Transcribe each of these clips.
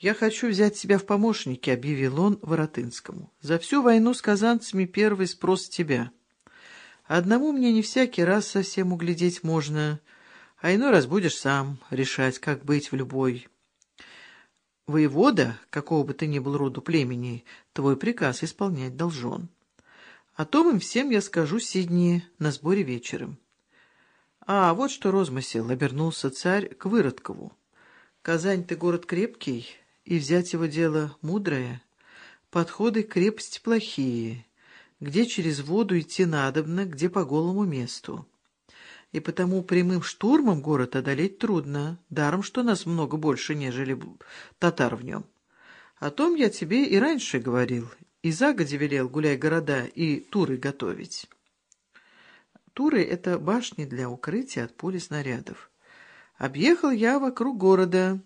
«Я хочу взять тебя в помощники», — объявил он Воротынскому. «За всю войну с казанцами первый спрос тебя. Одному мне не всякий раз совсем углядеть можно, а иной раз будешь сам решать, как быть в любой. Воевода, какого бы ты ни был роду племени, твой приказ исполнять должен. О том им всем я скажу Сидни на сборе вечером». «А, вот что розмысел», — обернулся царь к Выродкову. «Казань ты город крепкий» и взять его дело мудрое. Подходы к крепости плохие, где через воду идти надобно, где по голому месту. И потому прямым штурмом город одолеть трудно, даром, что нас много больше, нежели татар в нем. О том я тебе и раньше говорил, и загоди велел гуляй города и туры готовить. Туры — это башни для укрытия от пули снарядов. Объехал я вокруг города,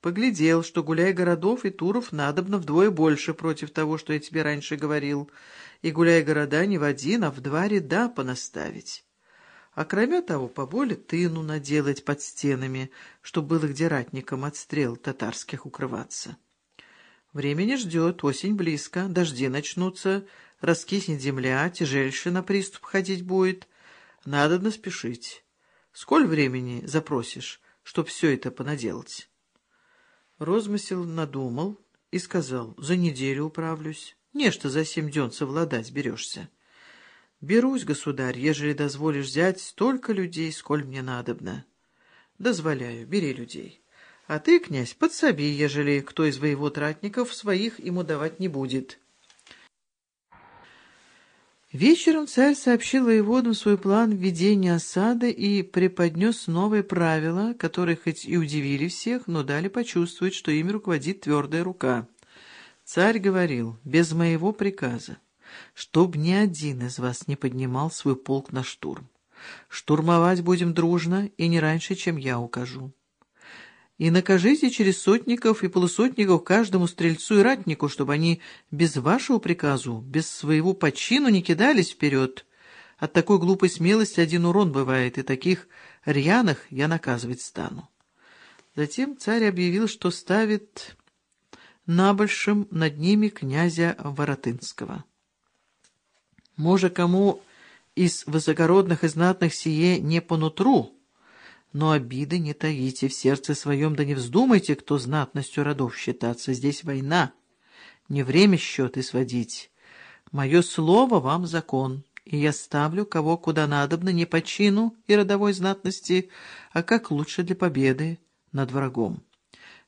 Поглядел, что гуляй городов и туров надобно вдвое больше против того, что я тебе раньше говорил, и гуляй города не в один, а в два ряда понаставить. А кроме того, поболе тыну наделать под стенами, чтоб было где ратникам от стрел татарских укрываться. Время не ждет, осень близко, дожди начнутся, раскиснет земля, тяжельше на приступ ходить будет. Надо спешить. Сколь времени запросишь, чтоб все это понаделать? Розмысел надумал и сказал, за неделю управлюсь. Нечто за семь дён совладать берешься. Берусь, государь, ежели дозволишь взять столько людей, сколь мне надобно. Дозволяю, бери людей. А ты, князь, подсоби, ежели кто из воевод ратников своих ему давать не будет». Вечером царь сообщил воеводам свой план введения осады и преподнес новые правила, которые хоть и удивили всех, но дали почувствовать, что ими руководит твердая рука. Царь говорил, без моего приказа, чтоб ни один из вас не поднимал свой полк на штурм. Штурмовать будем дружно и не раньше, чем я укажу и накажите через сотников и полусотников каждому стрельцу и ратнику, чтобы они без вашего приказу, без своего почину не кидались вперед. От такой глупой смелости один урон бывает, и таких рьяных я наказывать стану. Затем царь объявил, что ставит набольшим над ними князя Воротынского. Може, кому из высокородных и знатных сие не по нутру, но обиды не таите в сердце своем, да не вздумайте, кто знатностью родов считаться. Здесь война, не время счеты сводить. Мое слово вам закон, и я ставлю кого куда надобно не по чину и родовой знатности, а как лучше для победы над врагом.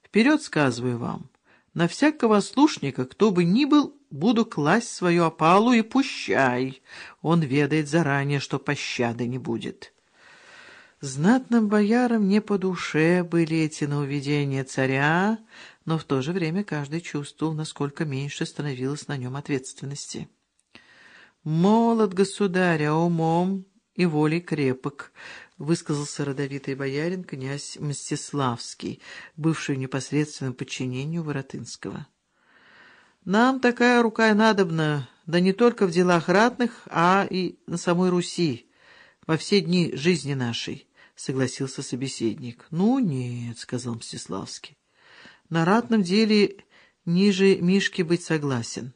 Вперед сказываю вам, на всякого слушника, кто бы ни был, буду класть свою опалу и пущай. Он ведает заранее, что пощады не будет». Знатным боярам не по душе были эти нововведения царя, но в то же время каждый чувствовал, насколько меньше становилось на нем ответственности. «Молод государя умом и волей крепок», — высказался родовитый боярин князь Мстиславский, бывший в непосредственном подчинении Воротынского. «Нам такая рука надобна, да не только в делах ратных, а и на самой Руси, во все дни жизни нашей». — согласился собеседник. — Ну, нет, — сказал Мстиславский. — На ратном деле ниже Мишки быть согласен.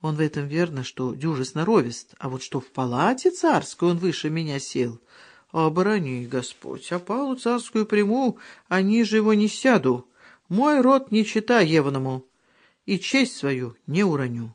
Он в этом верно, что дюже сноровист, а вот что в палате царской он выше меня сел. Оборони, Господь, а палу царскую приму, а ниже его не сяду. Мой род не чита Евному, и честь свою не уроню.